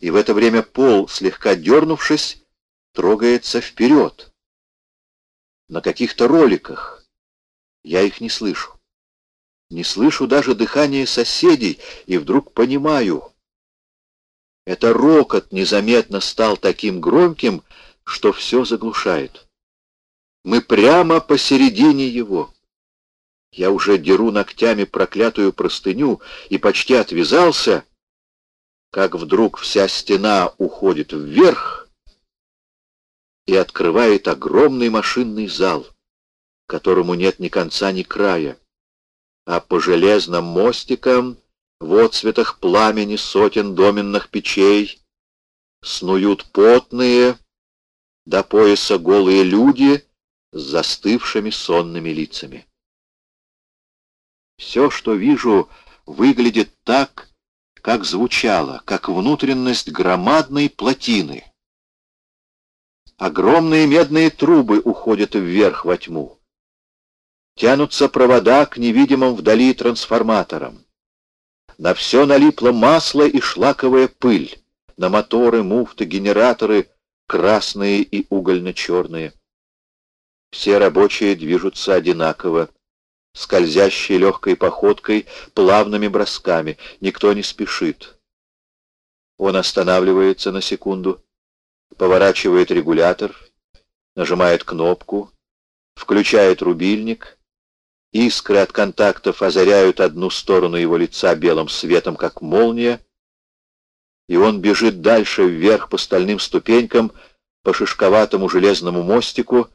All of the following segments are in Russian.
и в это время пол, слегка дернувшись, трогается вперед. На каких-то роликах. Я их не слышу. Не слышу даже дыхания соседей, и вдруг понимаю. Это рокот незаметно стал таким громким, что все заглушает. Мы прямо посередине его. Я уже деру ногтями проклятую простыню и почти отвязался, как вдруг вся стена уходит вверх и открывает огромный машинный зал, которому нет ни конца, ни края, а по железным мостикам в отцветах пламени сотен доменных печей снуют потные до пояса голые люди с застывшими сонными лицами. Все, что вижу, выглядит так, как звучало, как внутренность громадной плотины. Огромные медные трубы уходят вверх во тьму. Тянутся провода к невидимым вдали трансформаторам. На все налипло масло и шлаковая пыль, на моторы, муфты, генераторы, красные и угольно-черные. Все рабочие движутся одинаково, скользящей легкой походкой, плавными бросками. Никто не спешит. Он останавливается на секунду, поворачивает регулятор, нажимает кнопку, включает рубильник. Искры от контактов озаряют одну сторону его лица белым светом, как молния, и он бежит дальше вверх по стальным ступенькам, по шишковатому железному мостику,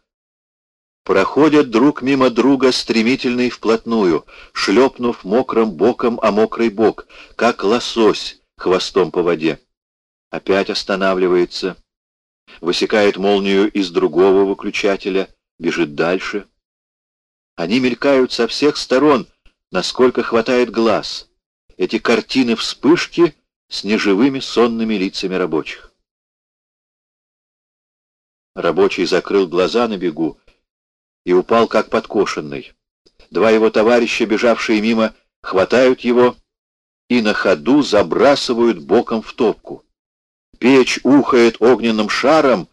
проходят друг мимо друга стремительно и вплотную, шлепнув мокрым боком о мокрый бок, как лосось хвостом по воде. Опять останавливается, высекает молнию из другого выключателя, бежит дальше. Они мелькают со всех сторон, насколько хватает глаз. Эти картины вспышки с неживыми сонными лицами рабочих. Рабочий закрыл глаза на бегу, и упал как подкошенный. Два его товарища, бежавшие мимо, хватают его и на ходу забрасывают боком в топку. Печь ухает огненным шаром,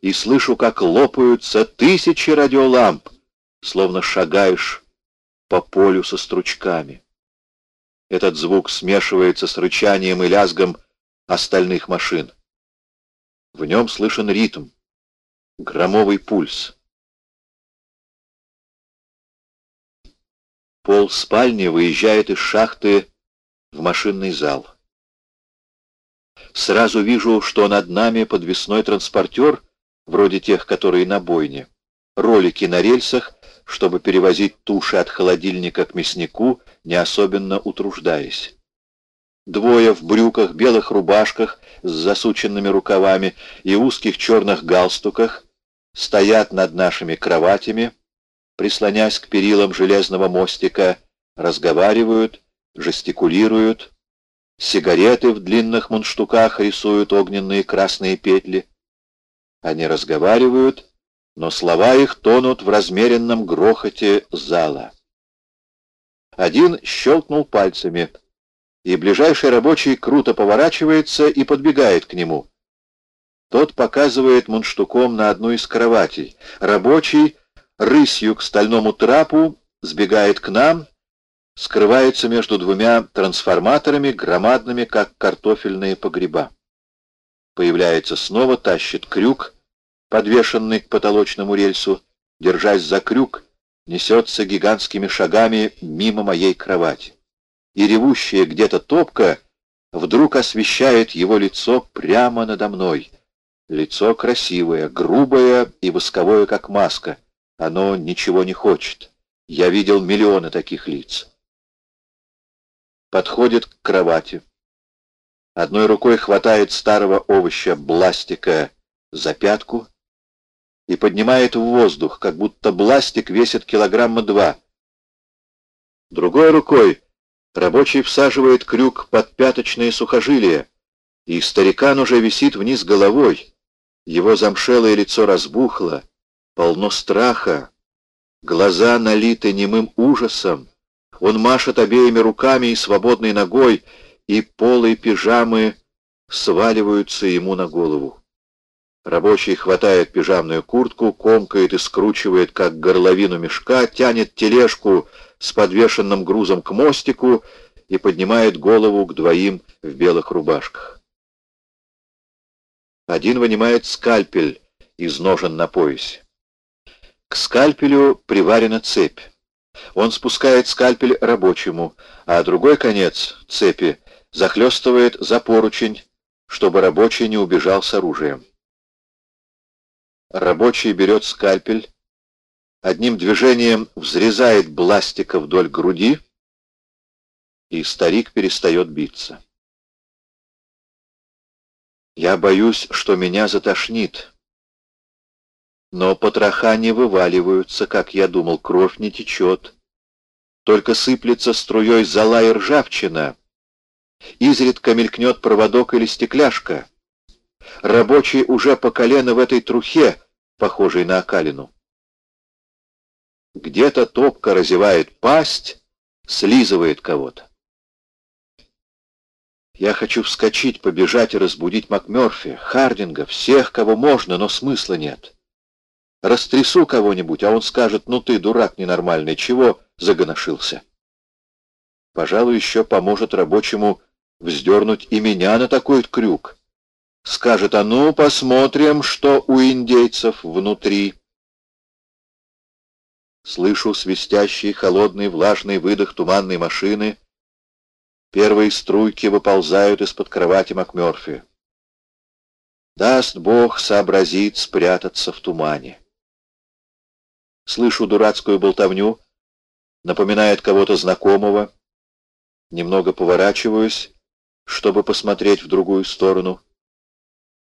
и слышу, как лопаются тысячи радиоламп, словно шагаешь по полю со стручками. Этот звук смешивается с рычанием и лязгом остальных машин. В нем слышен ритм, громовый пульс. Пол спальни выезжает из шахты в машинный зал. Сразу вижу, что над нами подвесной транспортер, вроде тех, которые на бойне. Ролики на рельсах, чтобы перевозить туши от холодильника к мяснику, не особенно утруждаясь. Двое в брюках, белых рубашках с засученными рукавами и узких черных галстуках стоят над нашими кроватями, прислонясь к перилам железного мостика, разговаривают, жестикулируют, сигареты в длинных мундштуках рисуют огненные красные петли. Они разговаривают, но слова их тонут в размеренном грохоте зала. Один щелкнул пальцами, и ближайший рабочий круто поворачивается и подбегает к нему. Тот показывает мундштуком на одну из кроватей. Рабочий рысью к стальному трапу, сбегает к нам, скрывается между двумя трансформаторами, громадными, как картофельные погреба. Появляется снова, тащит крюк, подвешенный к потолочному рельсу, держась за крюк, несется гигантскими шагами мимо моей кровати. И ревущая где-то топка вдруг освещает его лицо прямо надо мной. Лицо красивое, грубое и восковое, как маска — оно ничего не хочет. Я видел миллионы таких лиц. Подходит к кровати. Одной рукой хватает старого овоща бластика за пятку и поднимает в воздух, как будто бластик весит килограмма два. Другой рукой рабочий всаживает крюк под пяточные сухожилия, и старикан уже висит вниз головой. Его замшелое лицо разбухло, полно страха, глаза налиты немым ужасом. Он машет обеими руками и свободной ногой, и полой пижамы сваливаются ему на голову. Рабочий хватает пижамную куртку, комкает и скручивает, как горловину мешка, тянет тележку с подвешенным грузом к мостику и поднимает голову к двоим в белых рубашках. Один вынимает скальпель из ножен на поясе. К скальпелю приварена цепь. Он спускает скальпель рабочему, а другой конец цепи захлестывает за поручень, чтобы рабочий не убежал с оружием. Рабочий берет скальпель, одним движением взрезает бластика вдоль груди, и старик перестает биться. Я боюсь, что меня затошнит. Но потроха не вываливаются, как я думал, кровь не течет. Только сыплется струей зола и ржавчина. Изредка мелькнет проводок или стекляшка. Рабочий уже по колено в этой трухе, похожей на окалину. Где-то топка разевает пасть, слизывает кого-то. Я хочу вскочить, побежать и разбудить МакМёрфи, Хардинга, всех, кого можно, но смысла нет. Растрясу кого-нибудь, а он скажет, ну ты, дурак ненормальный, чего загоношился? Пожалуй, еще поможет рабочему вздернуть и меня на такой крюк. Скажет, а ну, посмотрим, что у индейцев внутри. Слышу свистящий, холодный, влажный выдох туманной машины — Первые струйки выползают из-под кровати МакМёрфи. Даст Бог сообразит спрятаться в тумане. Слышу дурацкую болтовню, напоминает кого-то знакомого. Немного поворачиваюсь, чтобы посмотреть в другую сторону.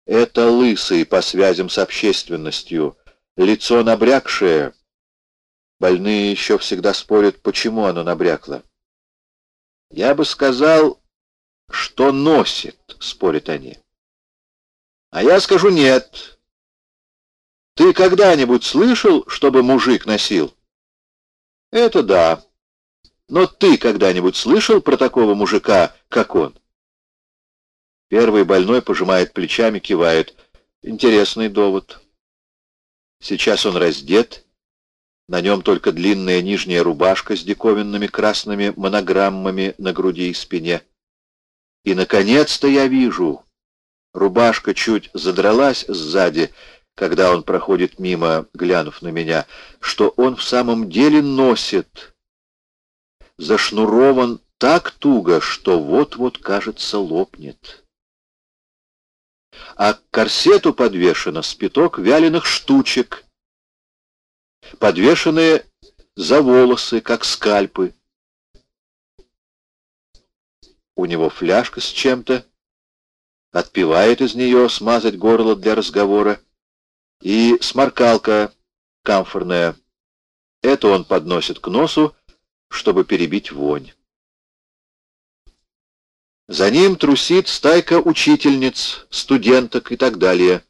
Это лысый по связям с общественностью, лицо набрякшее. Больные еще всегда спорят, почему оно набрякло. Я бы сказал, что носит, спорят они. А я скажу нет. Ты когда-нибудь слышал, чтобы мужик носил? Это да. Но ты когда-нибудь слышал про такого мужика, как он? Первый больной пожимает плечами, кивает. Интересный довод. Сейчас он раздет, на нем только длинная нижняя рубашка с диковинными красными монограммами на груди и спине. И, наконец-то, я вижу. Рубашка чуть задралась сзади, когда он проходит мимо, глянув на меня, что он в самом деле носит. Зашнурован так туго, что вот-вот, кажется, лопнет. А к корсету подвешено спиток вяленых штучек — подвешенные за волосы, как скальпы. У него фляжка с чем-то, отпивает из нее смазать горло для разговора, и сморкалка камфорная. Это он подносит к носу, чтобы перебить вонь. За ним трусит стайка учительниц, студенток и так далее.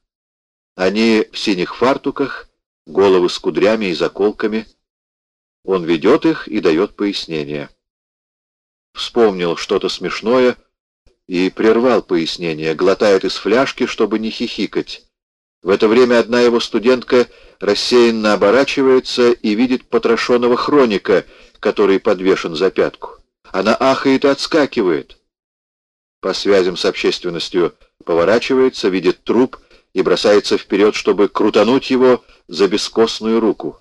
Они в синих фартуках, головы с кудрями и заколками. Он ведет их и дает пояснение. Вспомнил что-то смешное и прервал пояснение, глотает из фляжки, чтобы не хихикать. В это время одна его студентка рассеянно оборачивается и видит потрошенного хроника, который подвешен за пятку. Она ахает и отскакивает. По связям с общественностью поворачивается, видит труп и бросается вперед, чтобы крутануть его за бескостную руку.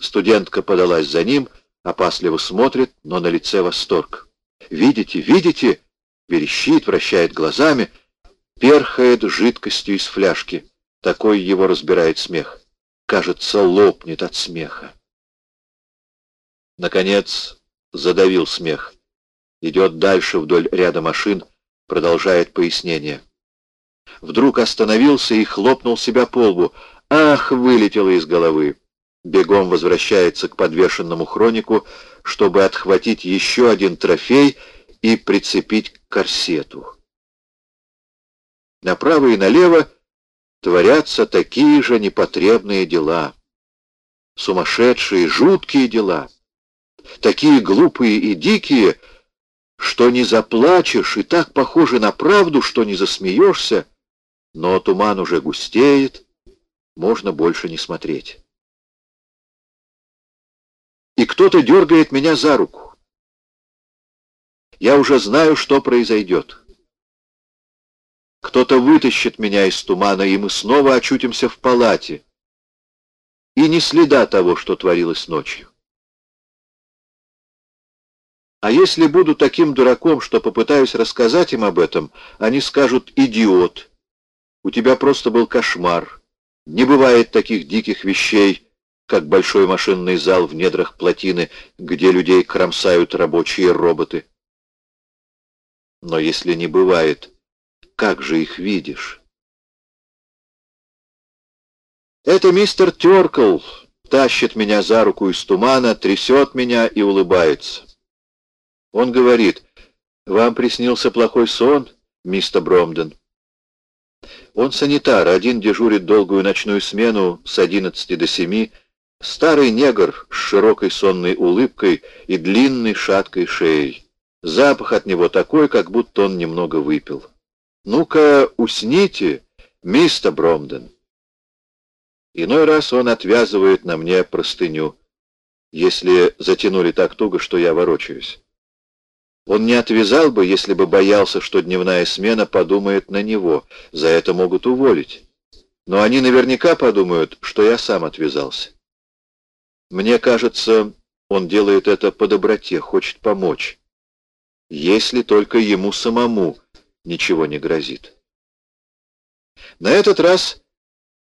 Студентка подалась за ним, опасливо смотрит, но на лице восторг. «Видите, видите?» Верещит, вращает глазами, перхает жидкостью из фляжки. Такой его разбирает смех. Кажется, лопнет от смеха. Наконец, задавил смех. Идет дальше вдоль ряда машин, продолжает пояснение. Вдруг остановился и хлопнул себя по лбу. Ах, вылетело из головы. Бегом возвращается к подвешенному хронику, чтобы отхватить еще один трофей и прицепить к корсету. Направо и налево творятся такие же непотребные дела. Сумасшедшие, жуткие дела. Такие глупые и дикие, что не заплачешь, и так похоже на правду, что не засмеешься, но туман уже густеет, можно больше не смотреть. И кто-то дергает меня за руку. Я уже знаю, что произойдет. Кто-то вытащит меня из тумана, и мы снова очутимся в палате. И не следа того, что творилось ночью. А если буду таким дураком, что попытаюсь рассказать им об этом, они скажут «идиот», «у тебя просто был кошмар», «не бывает таких диких вещей», как большой машинный зал в недрах плотины, где людей кромсают рабочие роботы. Но если не бывает, как же их видишь? Это мистер Теркл тащит меня за руку из тумана, трясет меня и улыбается. Он говорит, «Вам приснился плохой сон, мистер Бромден?» Он санитар, один дежурит долгую ночную смену с одиннадцати до семи, старый негр с широкой сонной улыбкой и длинной шаткой шеей. Запах от него такой, как будто он немного выпил. «Ну-ка, усните, мистер Бромден». Иной раз он отвязывает на мне простыню, если затянули так туго, что я ворочаюсь. Он не отвязал бы, если бы боялся, что дневная смена подумает на него, за это могут уволить. Но они наверняка подумают, что я сам отвязался. Мне кажется, он делает это по доброте, хочет помочь. Если только ему самому ничего не грозит. На этот раз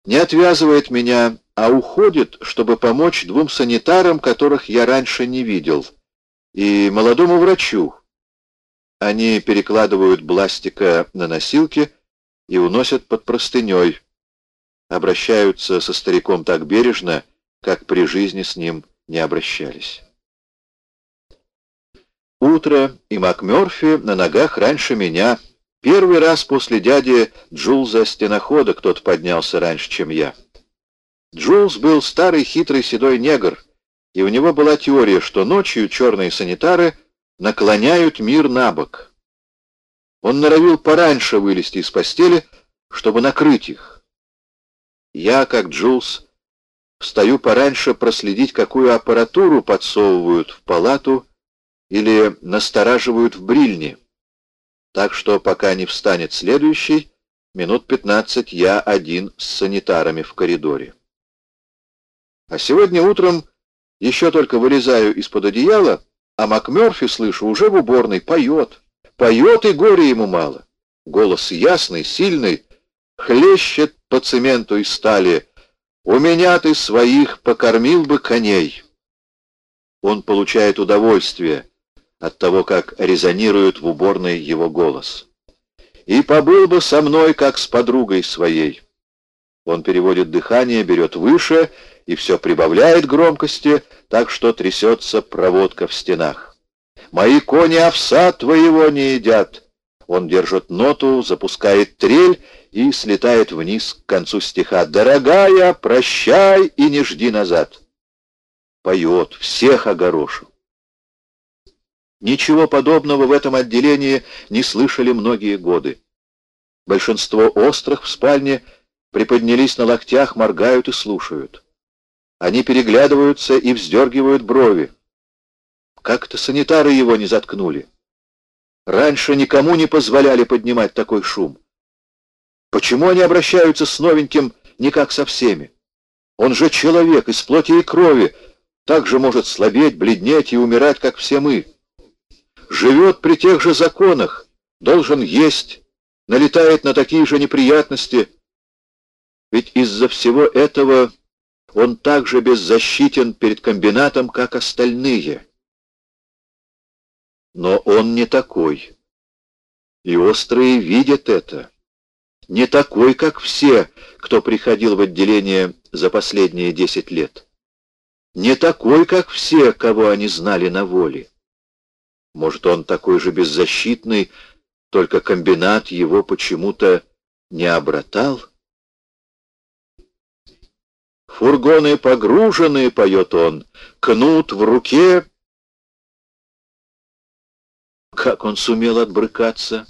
не отвязывает меня, а уходит, чтобы помочь двум санитарам, которых я раньше не видел, и молодому врачу. Они перекладывают бластика на носилки и уносят под простыней. Обращаются со стариком так бережно, как при жизни с ним не обращались. Утро, и МакМёрфи на ногах раньше меня — Первый раз после дяди Джулза Стенохода кто-то поднялся раньше, чем я. Джулс был старый хитрый седой негр, и у него была теория, что ночью черные санитары наклоняют мир на бок. Он норовил пораньше вылезти из постели, чтобы накрыть их. Я, как Джулс, встаю пораньше проследить, какую аппаратуру подсовывают в палату или настораживают в брильне. Так что, пока не встанет следующий, минут пятнадцать я один с санитарами в коридоре. А сегодня утром еще только вылезаю из-под одеяла, а МакМёрфи, слышу, уже в уборной поет. Поет, и горе ему мало. Голос ясный, сильный, хлещет по цементу и стали. «У меня ты своих покормил бы коней». Он получает удовольствие от того, как резонирует в уборной его голос. «И побыл бы со мной, как с подругой своей». Он переводит дыхание, берет выше и все прибавляет громкости, так что трясется проводка в стенах. «Мои кони овса твоего не едят». Он держит ноту, запускает трель и слетает вниз к концу стиха. «Дорогая, прощай и не жди назад». Поет, всех огорошил. Ничего подобного в этом отделении не слышали многие годы. Большинство острых в спальне приподнялись на локтях, моргают и слушают. Они переглядываются и вздергивают брови. Как-то санитары его не заткнули. Раньше никому не позволяли поднимать такой шум. Почему они обращаются с новеньким не как со всеми? Он же человек из плоти и крови, так же может слабеть, бледнеть и умирать, как все мы живет при тех же законах, должен есть, налетает на такие же неприятности. Ведь из-за всего этого он так же беззащитен перед комбинатом, как остальные. Но он не такой. И острые видят это. Не такой, как все, кто приходил в отделение за последние десять лет. Не такой, как все, кого они знали на воле. Может, он такой же беззащитный, только комбинат его почему-то не обратал? Фургоны погружены, поет он, кнут в руке. Как он сумел отбрыкаться?